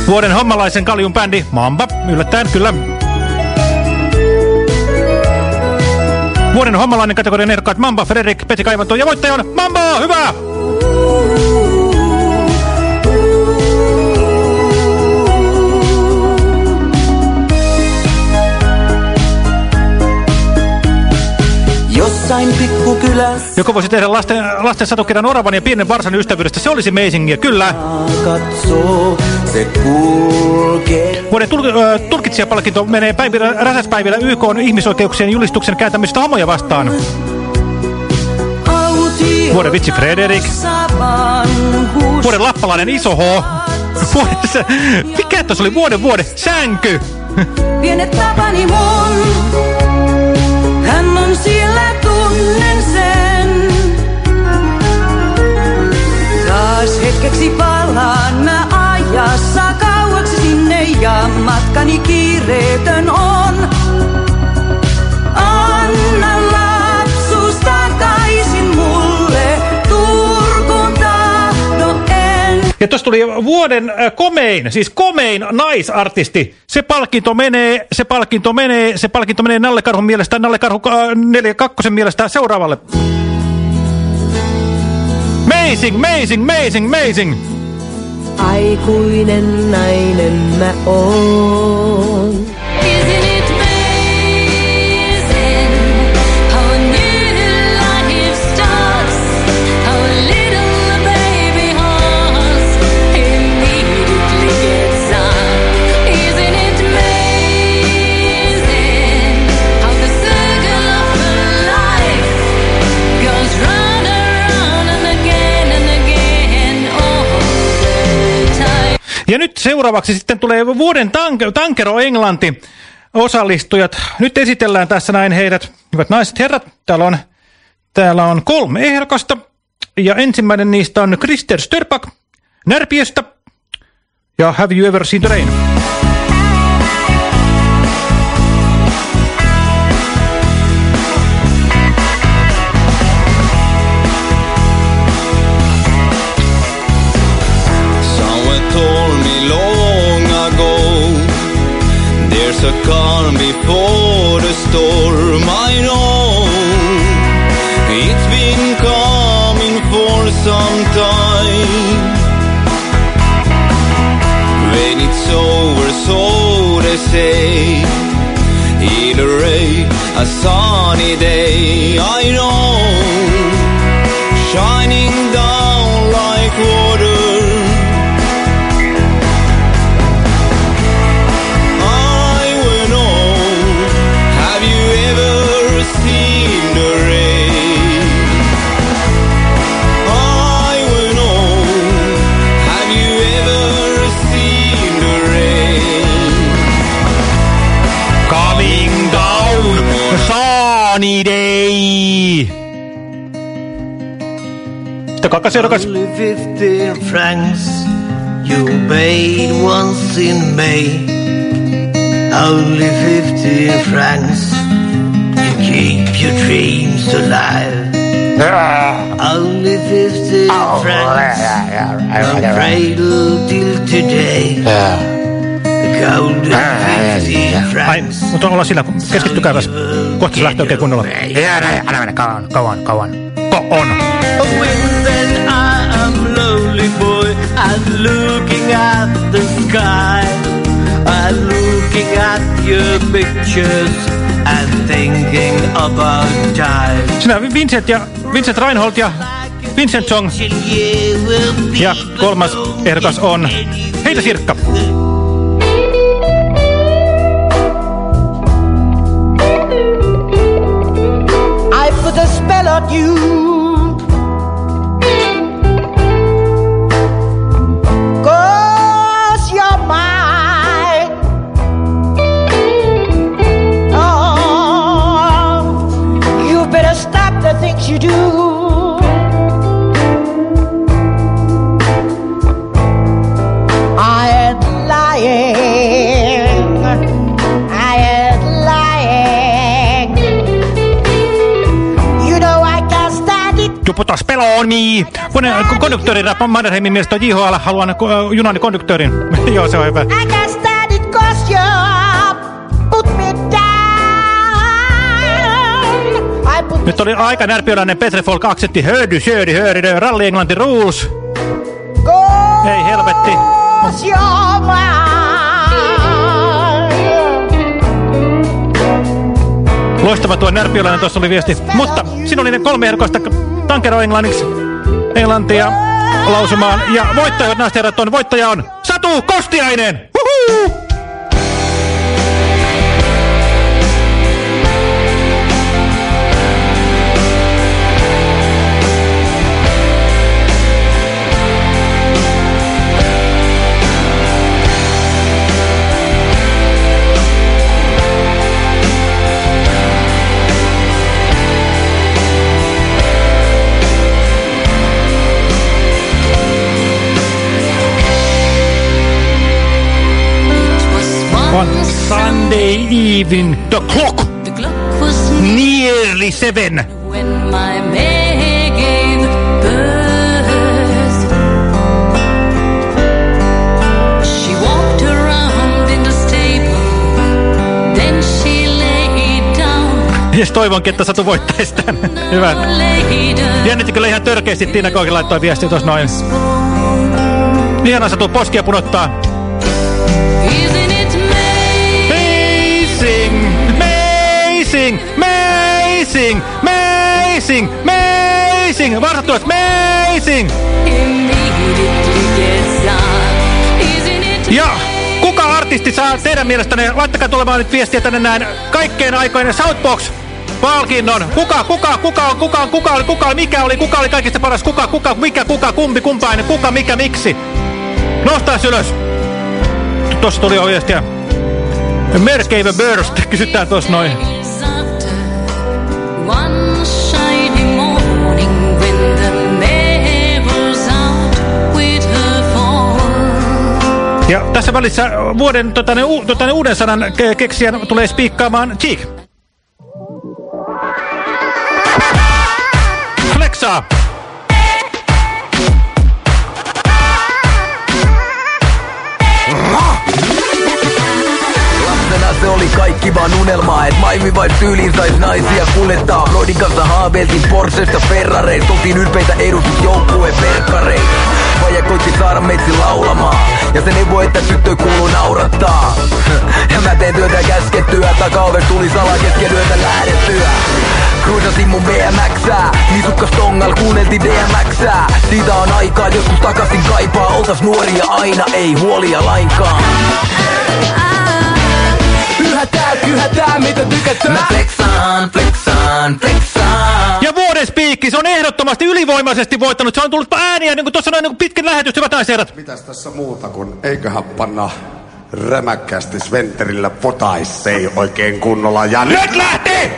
Speaker 4: Vuoden hommalaisen kaljun bändi Mamba, yllättäen kyllä. Vuoden hommalainen kategorian ehdokkaat Mamba, Frederik, Peti Kaivanto ja voittaja on Mamba, hyvä! Joku voisi tehdä lasten, lasten satukirjan oravan ja pienen varsan ystävyydestä. Se olisi amazingia, kyllä. Vuoden tul äh, tulkitsijapalkinto menee päivillä, räsäspäivillä YK on ihmisoikeuksien julistuksen kääntämistä homoja vastaan. Vuoden vitsi Frederik. Vuoden lappalainen iso H. Vuoden, se, mikä tuossa oli vuoden vuoden? Sänky.
Speaker 7: Pienet tapani mun, ja matkani kiireetön on. Anna lapsuus takaisin mulle, Turkuun tahdo en.
Speaker 4: Ja tuossa tuli vuoden äh, komein, siis komein naisartisti. Se palkinto menee, se palkinto menee, se palkinto menee Nalle Karhun mielestä, Nalle Karhu äh, 42 mielestä seuraavalle. Amazing, amazing, amazing, amazing.
Speaker 7: Aikuinen nainen mä oon.
Speaker 4: Ja nyt seuraavaksi sitten tulee vuoden tank Tankero Englanti osallistujat. Nyt esitellään tässä näin heidät, hyvät naiset herrat. Täällä on, täällä on kolme ehdokasta. Ja ensimmäinen niistä on Krister Störpak Närpiöstä. Ja Have You Ever Seen the Rain?
Speaker 24: There's a calm before the storm I know It's been coming for some time When it's over so they say It'll rain a sunny day I know. Shining down like water
Speaker 4: sunny day. Sitten kakas ehdokas.
Speaker 20: Only 15 francs you paid once in May. Only 15 francs to keep your dreams alive. Only 15 francs from cradle till today. Golden 15 francs.
Speaker 4: Ai, mutta ollaan sillä, keskittykääpäs. Kohta se lähtee oikein kunnolla. Älä mennä kauan, kauan, kauan. Ko on.
Speaker 20: When then I am lonely boy and looking at the sky and looking at your pictures and thinking about time.
Speaker 4: Sinä Vincent ja Vincent Reinhold ja Vincent Song. Ja kolmas ehdokas on Heitä Sirkka.
Speaker 25: I put a spell on you.
Speaker 4: Putas peloni. Kone, konduktööri Mannerheimin mielestä JHL, haluan junani konduktöörin. Joo, se on hyvä.
Speaker 25: I got started cause you put me down. I put
Speaker 4: Nyt oli aika närpiöläinen Petre Folk aksentti. Hördy, hördy, hördy, ralli englanti rules. Ei helvetti. Loistava tuo närpiöläinen, tuossa oli viesti. Mutta siinä oli ne kolme ehdokasta tankero englanniksi, englantia lausumaan. Ja voittaja, naiset herrat, on voittaja on Satu Kostiainen! Huhuu! Sunday evening, the clock, nearly seven.
Speaker 7: When my May gave birth, she walked around in the stable, then she lay down,
Speaker 4: Jes toivonkin, että Satu voittaisi tän. Hyvä.
Speaker 7: lay down.
Speaker 4: Jännittikö ihan törkeästi Tiina Koikin laittoi viestiä tuossa noin. Ihana Satu, poskia punottaa. Amazing, amazing, amazing, amazing. Varsat tulet, amazing. Ja kuka artisti saa teidän mielestänne, laittakaa tulemaan nyt viestiä tänne näin, kaikkeen aikoinen Southbox palkinnon. Kuka, kuka, kuka on, kuka on, kuka oli, kuka oli, mikä oli, kuka oli kaikista paras, kuka, kuka, mikä, kuka, kumpi, kumpainen, kuka, mikä, miksi. Nostaa ylös. Tuossa tuli jo viestiä. Merkeive Burst, kysytään tuossa noin. Tässä välissä vuoden totane, u, totane uuden sanan ke keksijän tulee spiikkaamaan Cheek. Flexaa!
Speaker 19: Se oli kaikki vaan unelmaa Et Maimi vain tyyliin sais naisia kuljettaa Broidin kanssa haaveiltiin Porschesta Ferrareista Oltiin ylpeitä edustusjoukkueen verkkareita Vaija koitti saada meitsi laulamaan. Ja se neuvoi, että tyttö kuuluu naurattaa. Ja mä teen työtä käskettyä. Takaoves tuli salaa kesken yötä lähdettyä. Cruisasin mun BMXää Nisukkas tongal kuunneltiin DMXää Siitä on aikaa joskus takaisin kaipaa. Oltas nuoria aina, ei huolia lainkaan. Yhä tää, yhä tää, mitä tykätään. Mä flexaan, flexaan, flexaan
Speaker 4: Vuoden spiikki, se on ehdottomasti ylivoimaisesti voittanut. Se on tullut ääniä, niin kuin tuossa noin niin pitkin lähetys, hyvät naiset.
Speaker 26: Mitäs tässä muuta kuin eiköhän panna rämäkkästi Sventerillä potaissei oikein kunnolla ja nyt lähti!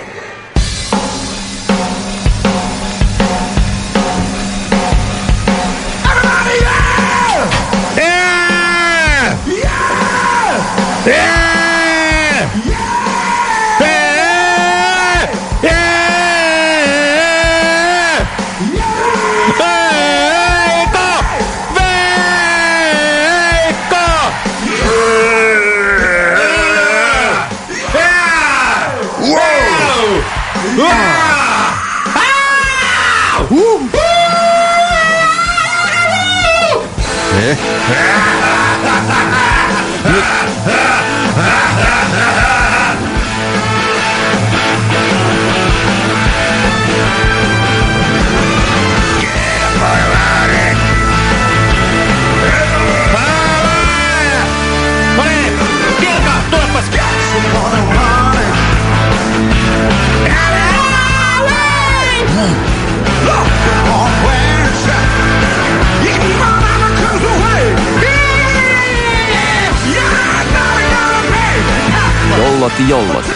Speaker 13: Jolloti jolloti.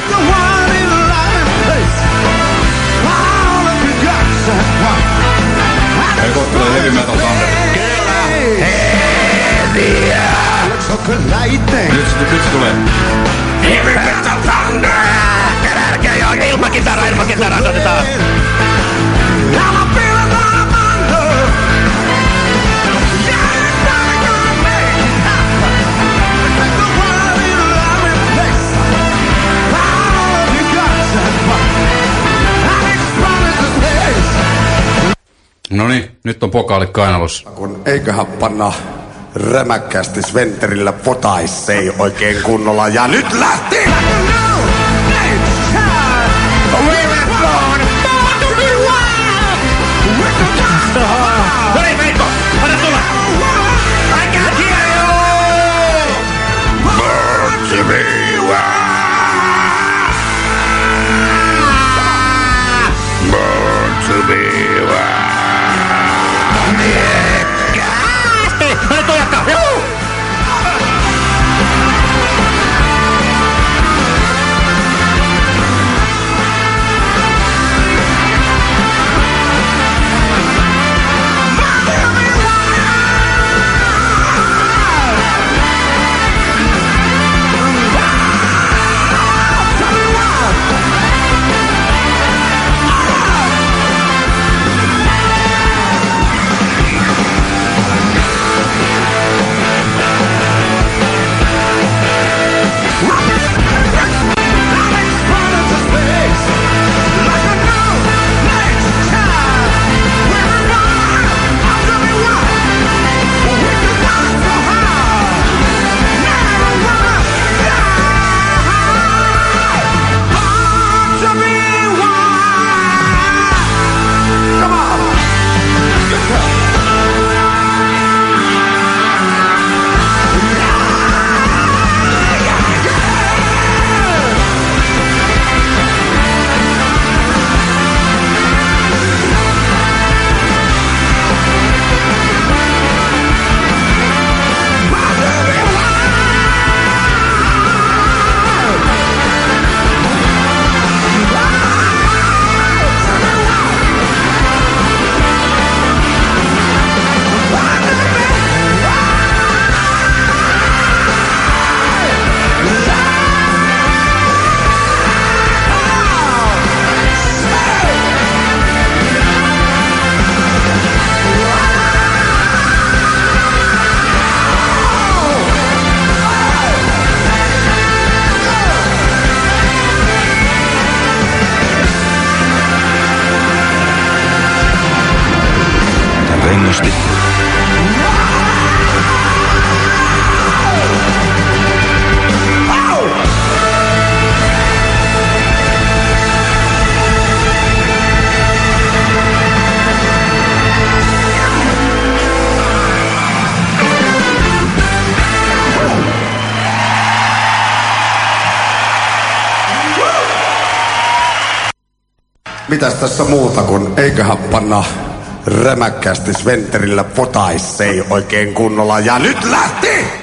Speaker 3: Eikö tulee heavy metal thunder? Nyt se, nyt se tulee.
Speaker 4: Heavy metal thunder! Ilmakitara, ilmakitara, otetaan.
Speaker 27: No niin, nyt on pokaali kainalossa.
Speaker 26: Kun eiköhän panna rämäkkästi Sventerillä potaissei oikein kunnolla. Ja nyt lähti! Mitäs tässä muuta kun eiköhän panna rämäkkästi Sventerillä potaissei oikein kunnolla. Ja nyt lähti!